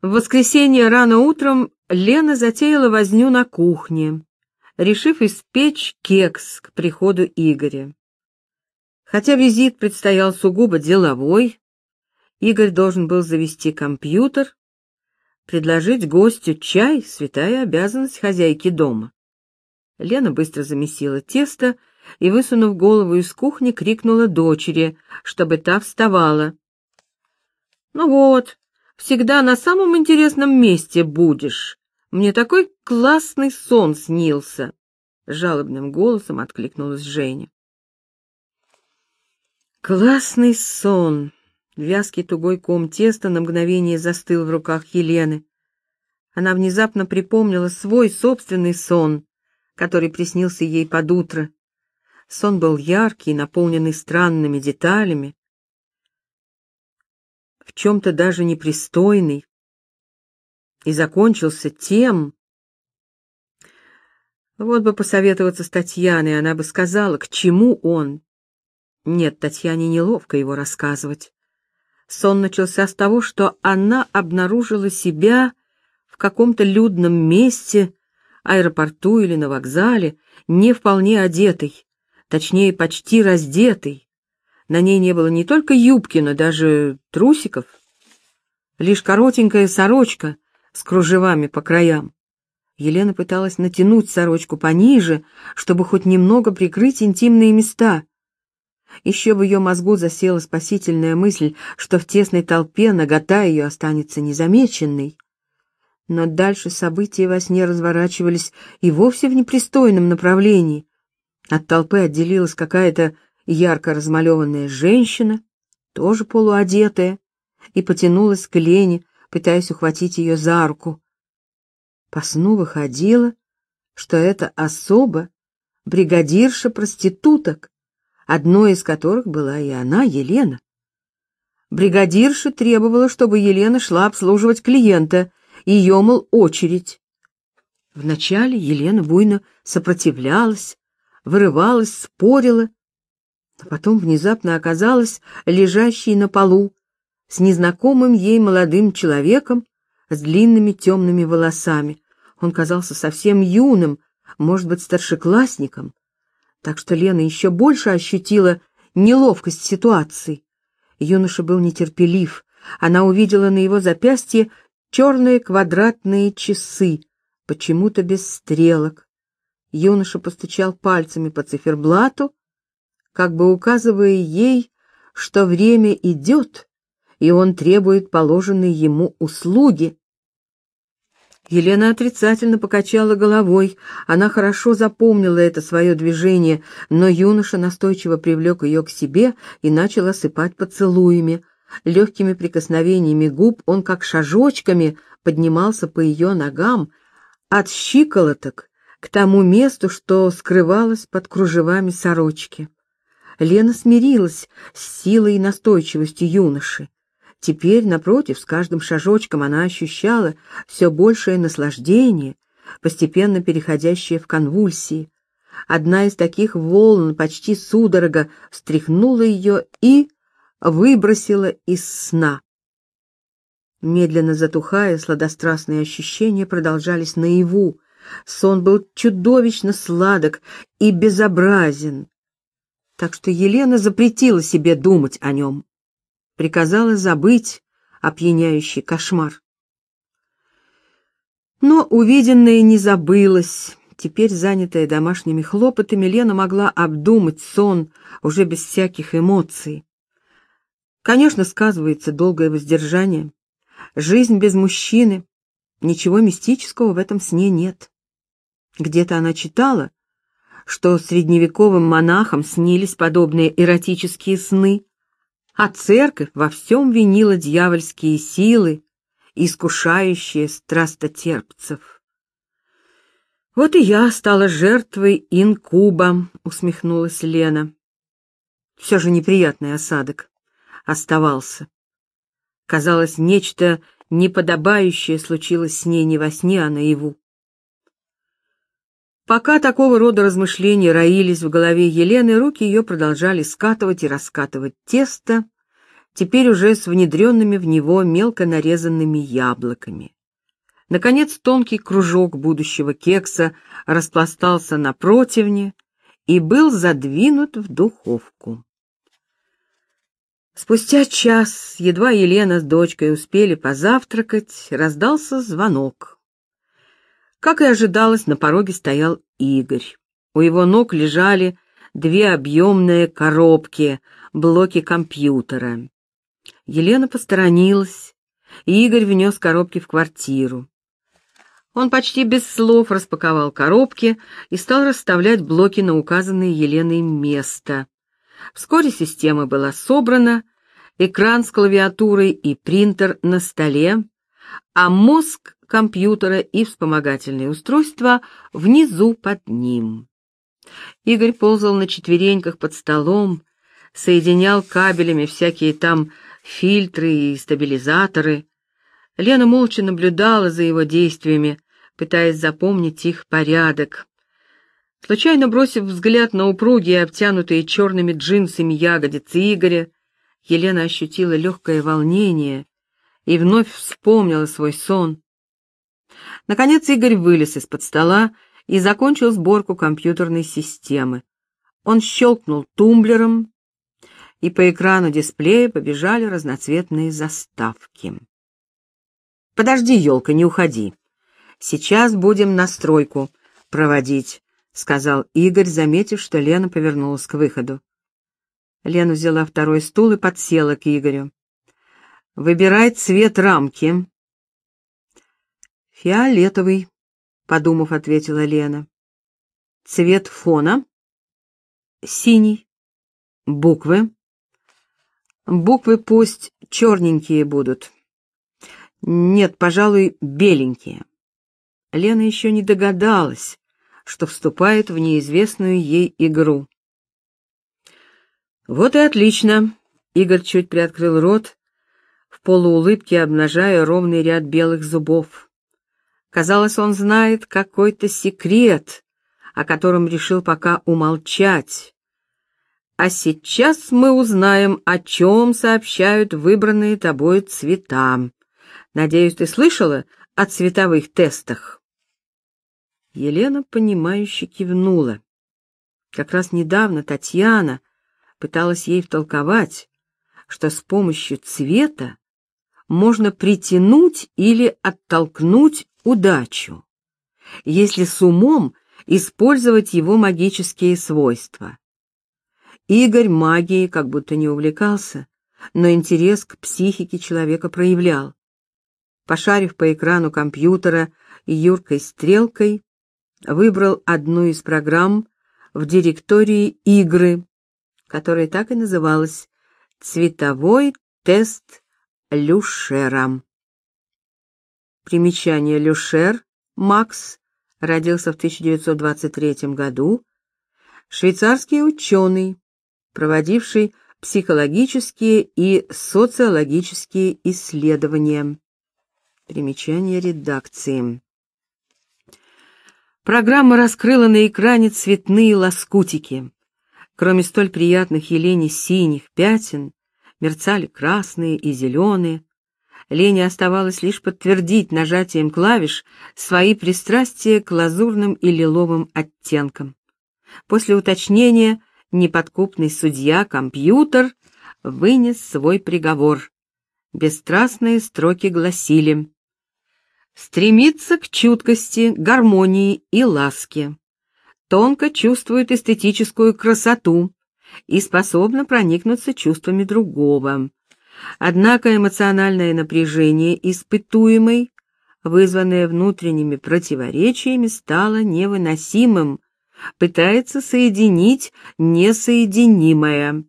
В воскресенье рано утром Лена затеяла возню на кухне, решив испечь кекс к приходу Игоря. Хотя визит предстоял сугубо деловой, Игорь должен был завести компьютер, предложить гостю чай — святая обязанность хозяйки дома. Лена быстро замесила тесто и, высунув голову из кухни, крикнула дочери, чтобы та вставала. «Ну вот, всегда на самом интересном месте будешь. Мне такой классный сон снился!» Жалобным голосом откликнулась Женя. Классный сон. Вязкий тугой ком теста на мгновение застыл в руках Елены. Она внезапно припомнила свой собственный сон, который приснился ей под утро. Сон был яркий, наполненный странными деталями, в чем-то даже непристойный, и закончился тем... Вот бы посоветоваться с Татьяной, она бы сказала, к чему он. Нет, Татьяне неловко его рассказывать. Сон начался с того, что она обнаружила себя в каком-то людном месте, аэропорту или на вокзале, не вполне одетой, точнее, почти раздетой. На ней не было не только юбки, но даже трусиков. Лишь коротенькая сорочка с кружевами по краям. Елена пыталась натянуть сорочку пониже, чтобы хоть немного прикрыть интимные места. Еще в ее мозгу засела спасительная мысль, что в тесной толпе нагота ее останется незамеченной. Но дальше события во сне разворачивались и вовсе в непристойном направлении. От толпы отделилась какая-то ярко размалеванная женщина, тоже полуодетая, и потянулась к Лене, пытаясь ухватить ее за руку. По сну выходило, что это особо бригадирша проституток, одной из которых была и она, Елена. Бригадирша требовала, чтобы Елена шла обслуживать клиента, ее, мол, очередь. Вначале Елена буйно сопротивлялась, вырывалась, спорила, но потом внезапно оказалась лежащей на полу с незнакомым ей молодым человеком с длинными темными волосами. Он казался совсем юным, может быть, старшеклассником, так что Лена еще больше ощутила неловкость ситуации. Юноша был нетерпелив. Она увидела на его запястье черные квадратные часы, почему-то без стрелок. Юноша постучал пальцами по циферблату, как бы указывая ей, что время идет, и он требует положенной ему услуги. Елена отрицательно покачала головой. Она хорошо запомнила это свое движение, но юноша настойчиво привлек ее к себе и начал осыпать поцелуями. Легкими прикосновениями губ он как шажочками поднимался по ее ногам от щиколоток к тому месту, что скрывалось под кружевами сорочки. Лена смирилась с силой и настойчивостью юноши. Теперь, напротив, с каждым шажочком она ощущала все большее наслаждение, постепенно переходящее в конвульсии. Одна из таких волн почти судорога встряхнула ее и выбросила из сна. Медленно затухая, сладострастные ощущения продолжались наяву. Сон был чудовищно сладок и безобразен, так что Елена запретила себе думать о нем приказала забыть опьяняющий кошмар. Но увиденное не забылось. Теперь, занятая домашними хлопотами, Лена могла обдумать сон уже без всяких эмоций. Конечно, сказывается долгое воздержание. Жизнь без мужчины. Ничего мистического в этом сне нет. Где-то она читала, что средневековым монахам снились подобные эротические сны, а церковь во всем винила дьявольские силы, искушающие страстотерпцев. «Вот и я стала жертвой инкуба», — усмехнулась Лена. Все же неприятный осадок оставался. Казалось, нечто неподобающее случилось с ней не во сне, а наяву. Пока такого рода размышления роились в голове Елены, руки ее продолжали скатывать и раскатывать тесто, теперь уже с внедренными в него мелко нарезанными яблоками. Наконец тонкий кружок будущего кекса распластался на противне и был задвинут в духовку. Спустя час, едва Елена с дочкой успели позавтракать, раздался звонок. Как и ожидалось, на пороге стоял Игорь. У его ног лежали две объемные коробки, блоки компьютера. Елена посторонилась, и Игорь внес коробки в квартиру. Он почти без слов распаковал коробки и стал расставлять блоки на указанное Еленой место. Вскоре система была собрана, экран с клавиатурой и принтер на столе, а мозг компьютера и вспомогательные устройства внизу под ним. Игорь ползал на четвереньках под столом, соединял кабелями всякие там фильтры и стабилизаторы. Лена молча наблюдала за его действиями, пытаясь запомнить их порядок. Случайно бросив взгляд на упругие, обтянутые черными джинсами ягодицы Игоря, Елена ощутила легкое волнение и вновь вспомнила свой сон. Наконец Игорь вылез из-под стола и закончил сборку компьютерной системы. Он щелкнул тумблером, и по экрану дисплея побежали разноцветные заставки. «Подожди, елка, не уходи. Сейчас будем настройку проводить», — сказал Игорь, заметив, что Лена повернулась к выходу. Лена взяла второй стул и подсела к Игорю. «Выбирай цвет рамки». «Фиолетовый», — подумав, ответила Лена. «Цвет фона?» «Синий». «Буквы?» «Буквы пусть черненькие будут». «Нет, пожалуй, беленькие». Лена еще не догадалась, что вступает в неизвестную ей игру. Вот и отлично. Игорь чуть приоткрыл рот, в полуулыбке обнажая ровный ряд белых зубов. Казалось, он знает какой-то секрет, о котором решил пока умолчать. А сейчас мы узнаем, о чем сообщают выбранные тобой цвета. Надеюсь, ты слышала о цветовых тестах? Елена, понимающе кивнула. Как раз недавно Татьяна пыталась ей втолковать, что с помощью цвета можно притянуть или оттолкнуть удачу, если с умом использовать его магические свойства. Игорь магией как будто не увлекался, но интерес к психике человека проявлял. Пошарив по экрану компьютера юркой стрелкой, выбрал одну из программ в директории игры которая так и называлась «Цветовой тест Люшера». Примечание Люшер Макс родился в 1923 году, швейцарский ученый, проводивший психологические и социологические исследования. Примечание редакции. Программа раскрыла на экране цветные лоскутики. Кроме столь приятных Елене синих пятен, мерцали красные и зеленые. Лене оставалось лишь подтвердить нажатием клавиш свои пристрастия к лазурным и лиловым оттенкам. После уточнения неподкупный судья-компьютер вынес свой приговор. Бесстрастные строки гласили «Стремиться к чуткости, гармонии и ласке, тонко чувствует эстетическую красоту и способна проникнуться чувствами другого. Однако эмоциональное напряжение испытуемой, вызванное внутренними противоречиями, стало невыносимым, пытается соединить несоединимое.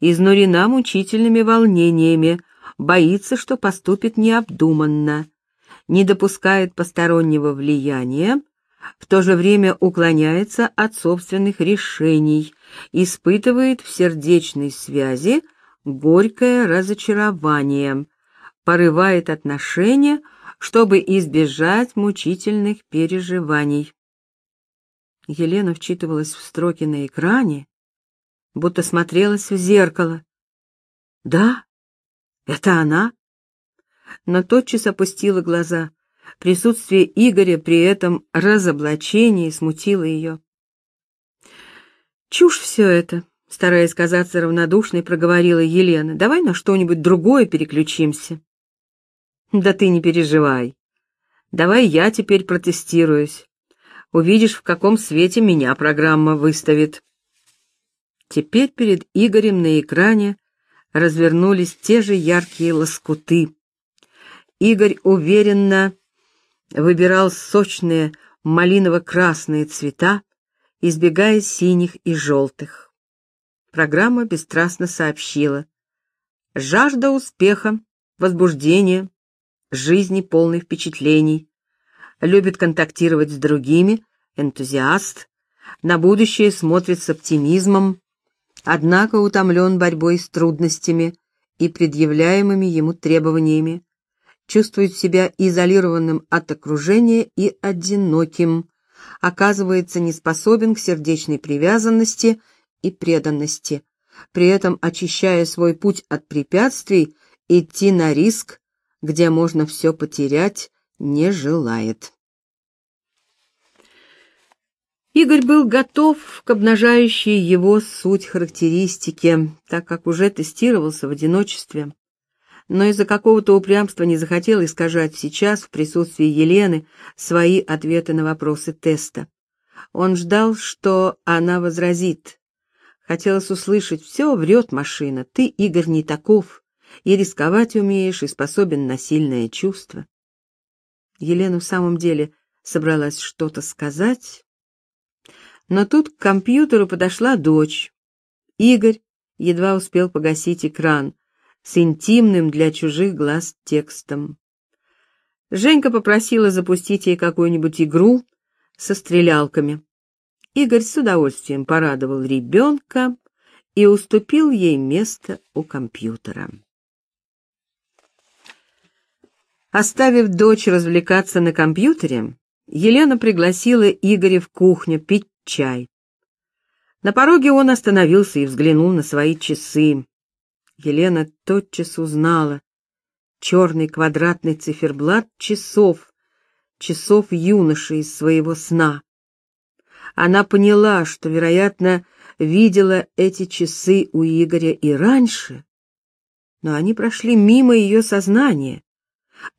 Изнурена мучительными волнениями, боится, что поступит необдуманно, не допускает постороннего влияния, в то же время уклоняется от собственных решений, испытывает в сердечной связи горькое разочарование, порывает отношения, чтобы избежать мучительных переживаний. Елена вчитывалась в строки на экране, будто смотрелась в зеркало. Да, Это она? Но тотчас опустила глаза. Присутствие Игоря при этом разоблачении смутило ее. «Чушь все это», — стараясь казаться равнодушной, проговорила Елена. «Давай на что-нибудь другое переключимся». «Да ты не переживай. Давай я теперь протестируюсь. Увидишь, в каком свете меня программа выставит». Теперь перед Игорем на экране развернулись те же яркие лоскуты. Игорь уверенно выбирал сочные малиново-красные цвета, избегая синих и желтых. Программа бесстрастно сообщила. Жажда успеха, возбуждения, жизни полной впечатлений. Любит контактировать с другими, энтузиаст, на будущее смотрит с оптимизмом, однако утомлен борьбой с трудностями и предъявляемыми ему требованиями, чувствует себя изолированным от окружения и одиноким, оказывается неспособен к сердечной привязанности и преданности, при этом очищая свой путь от препятствий, идти на риск, где можно все потерять, не желает. Игорь был готов к обнажающей его суть характеристике, так как уже тестировался в одиночестве. Но из-за какого-то упрямства не захотел искажать сейчас, в присутствии Елены, свои ответы на вопросы теста. Он ждал, что она возразит. Хотелось услышать, все врет машина, ты, Игорь, не таков, и рисковать умеешь, и способен на сильное чувство. Елена в самом деле собралась что-то сказать, но тут к компьютеру подошла дочь. Игорь едва успел погасить экран с интимным для чужих глаз текстом. Женька попросила запустить ей какую-нибудь игру со стрелялками. Игорь с удовольствием порадовал ребенка и уступил ей место у компьютера. Оставив дочь развлекаться на компьютере, Елена пригласила Игоря в кухню пить чай. На пороге он остановился и взглянул на свои часы. Елена тотчас узнала черный квадратный циферблат часов, часов юноши из своего сна. Она поняла, что, вероятно, видела эти часы у Игоря и раньше, но они прошли мимо ее сознания,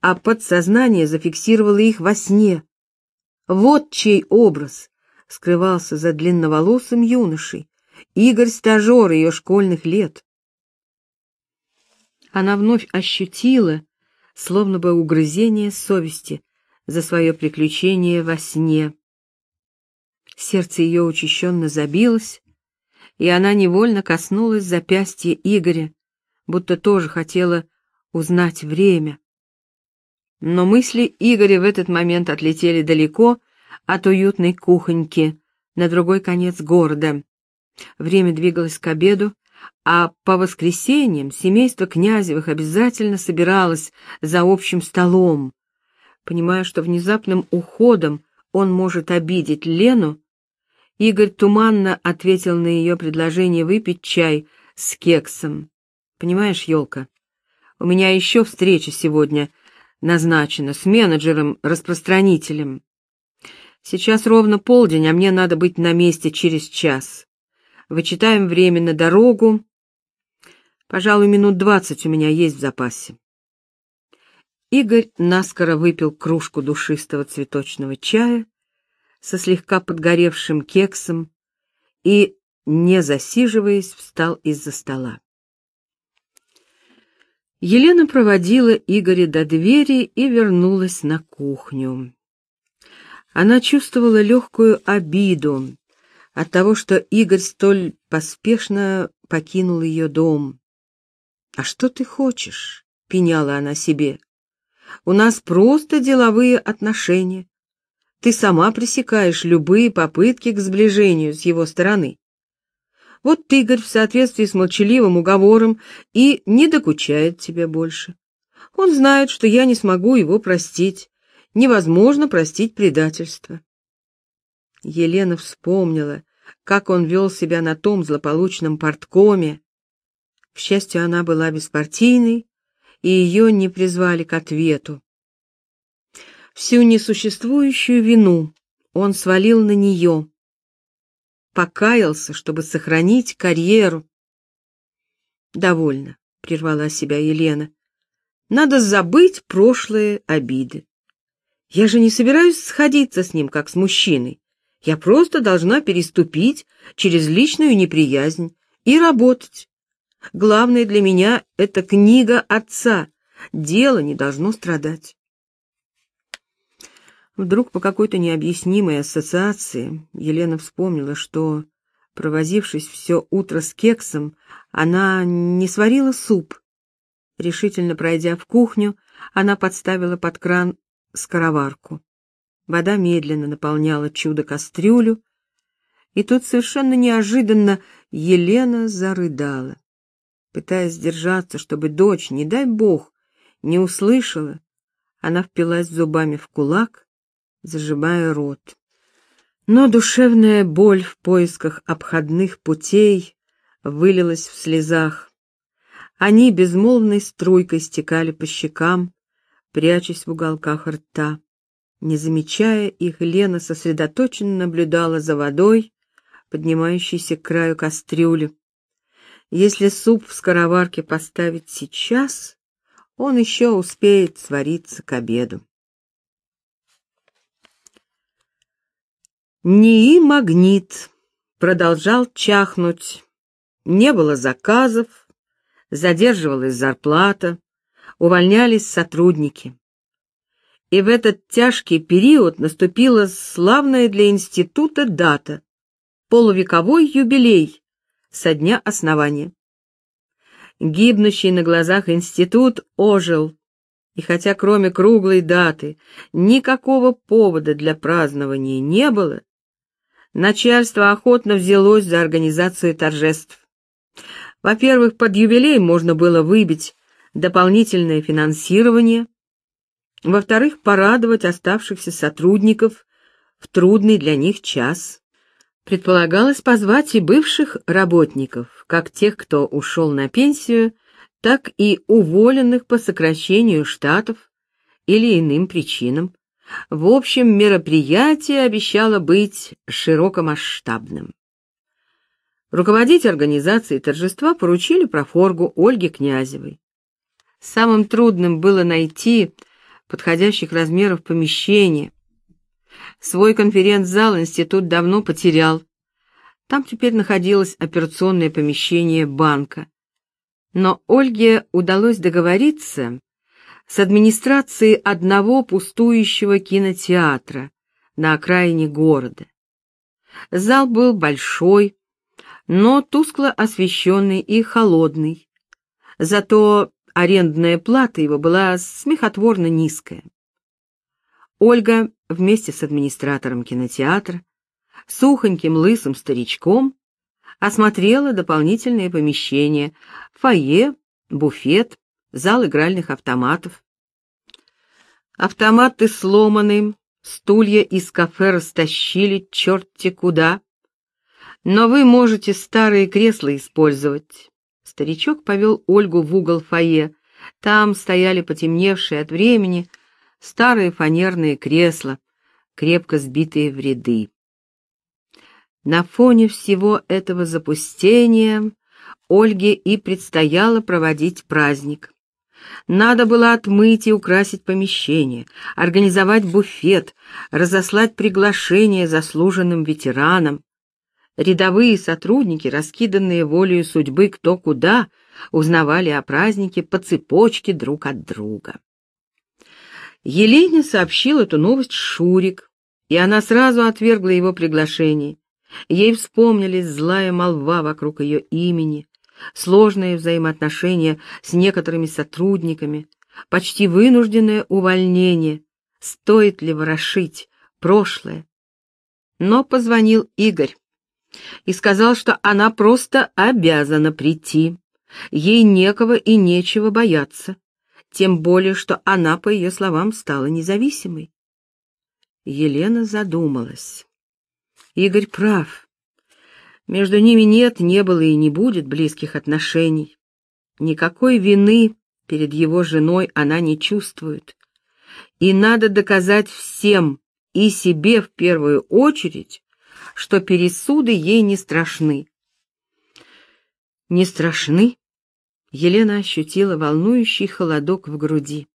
а подсознание зафиксировало их во сне. Вот чей образ скрывался за длинноволосым юношей, Игорь-стажер ее школьных лет. Она вновь ощутила, словно бы угрызение совести за свое приключение во сне. Сердце ее учащенно забилось, и она невольно коснулась запястья Игоря, будто тоже хотела узнать время. Но мысли Игоря в этот момент отлетели далеко от уютной кухоньки на другой конец города. Время двигалось к обеду, а по воскресеньям семейство Князевых обязательно собиралось за общим столом. Понимая, что внезапным уходом он может обидеть Лену, Игорь туманно ответил на ее предложение выпить чай с кексом. «Понимаешь, елка, у меня еще встреча сегодня назначена с менеджером-распространителем. Сейчас ровно полдень, а мне надо быть на месте через час. Вычитаем время на дорогу. Пожалуй, минут двадцать у меня есть в запасе. Игорь наскоро выпил кружку душистого цветочного чая со слегка подгоревшим кексом и, не засиживаясь, встал из-за стола. Елена проводила Игоря до двери и вернулась на кухню. Она чувствовала легкую обиду от того, что Игорь столь поспешно покинул ее дом. «А что ты хочешь?» — пеняла она себе. «У нас просто деловые отношения. Ты сама пресекаешь любые попытки к сближению с его стороны. Вот Игорь в соответствии с молчаливым уговором и не докучает тебе больше. Он знает, что я не смогу его простить, невозможно простить предательство. Елена вспомнила, как он вел себя на том злополучном порткоме. К счастью, она была беспартийной и ее не призвали к ответу. Всю несуществующую вину он свалил на нее. Покаялся, чтобы сохранить карьеру. «Довольно», — прервала себя Елена. «Надо забыть прошлые обиды. Я же не собираюсь сходиться с ним, как с мужчиной. Я просто должна переступить через личную неприязнь и работать. Главное для меня — это книга отца. Дело не должно страдать. Вдруг по какой-то необъяснимой ассоциации Елена вспомнила, что, провозившись все утро с кексом, она не сварила суп. Решительно пройдя в кухню, она подставила под кран скороварку. Вода медленно наполняла чудо-кастрюлю, и тут совершенно неожиданно Елена зарыдала. Пытаясь сдержаться, чтобы дочь, не дай бог, не услышала, она впилась зубами в кулак, зажимая рот. Но душевная боль в поисках обходных путей вылилась в слезах. Они безмолвной струйкой стекали по щекам, прячась в уголках рта. Не замечая их, Лена сосредоточенно наблюдала за водой, поднимающейся к краю кастрюли. Если суп в скороварке поставить сейчас, он еще успеет свариться к обеду. НИИ «Магнит» продолжал чахнуть. Не было заказов, задерживалась зарплата, увольнялись сотрудники. И в этот тяжкий период наступила славная для института дата — полувековой юбилей со дня основания. Гибнущий на глазах институт ожил, и хотя кроме круглой даты никакого повода для празднования не было, начальство охотно взялось за организацию торжеств. Во-первых, под юбилей можно было выбить дополнительное финансирование, во-вторых, порадовать оставшихся сотрудников в трудный для них час. Предполагалось позвать и бывших работников, как тех, кто ушел на пенсию, так и уволенных по сокращению штатов или иным причинам. В общем, мероприятие обещало быть широкомасштабным. Руководить организацией торжества поручили профоргу Ольге Князевой. Самым трудным было найти подходящих размеров помещение. Свой конференц-зал институт давно потерял. Там теперь находилось операционное помещение банка. Но Ольге удалось договориться с администрацией одного пустующего кинотеатра на окраине города. Зал был большой, но тускло освещенный и холодный. Зато арендная плата его была смехотворно низкая. Ольга вместе с администратором кинотеатра, сухоньким лысым старичком, осмотрела дополнительные помещения, фойе, буфет, зал игральных автоматов. Автоматы сломаны, стулья из кафе растащили черти куда. Но вы можете старые кресла использовать. Старичок повел Ольгу в угол фойе. Там стояли потемневшие от времени старые фанерные кресла, крепко сбитые в ряды. На фоне всего этого запустения Ольге и предстояло проводить праздник. Надо было отмыть и украсить помещение, организовать буфет, разослать приглашения заслуженным ветеранам. Рядовые сотрудники, раскиданные волею судьбы кто куда, узнавали о празднике по цепочке друг от друга. Елене сообщил эту новость Шурик, и она сразу отвергла его приглашение. Ей вспомнились злая молва вокруг ее имени, сложные взаимоотношения с некоторыми сотрудниками, почти вынужденное увольнение. Стоит ли ворошить прошлое? Но позвонил Игорь и сказал, что она просто обязана прийти. Ей некого и нечего бояться, тем более, что она, по ее словам, стала независимой. Елена задумалась. Игорь прав. Между ними нет, не было и не будет близких отношений. Никакой вины перед его женой она не чувствует. И надо доказать всем, и себе в первую очередь, что пересуды ей не страшны. Не страшны? Елена ощутила волнующий холодок в груди.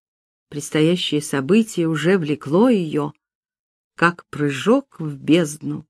Предстоящее событие уже влекло ее, как прыжок в бездну.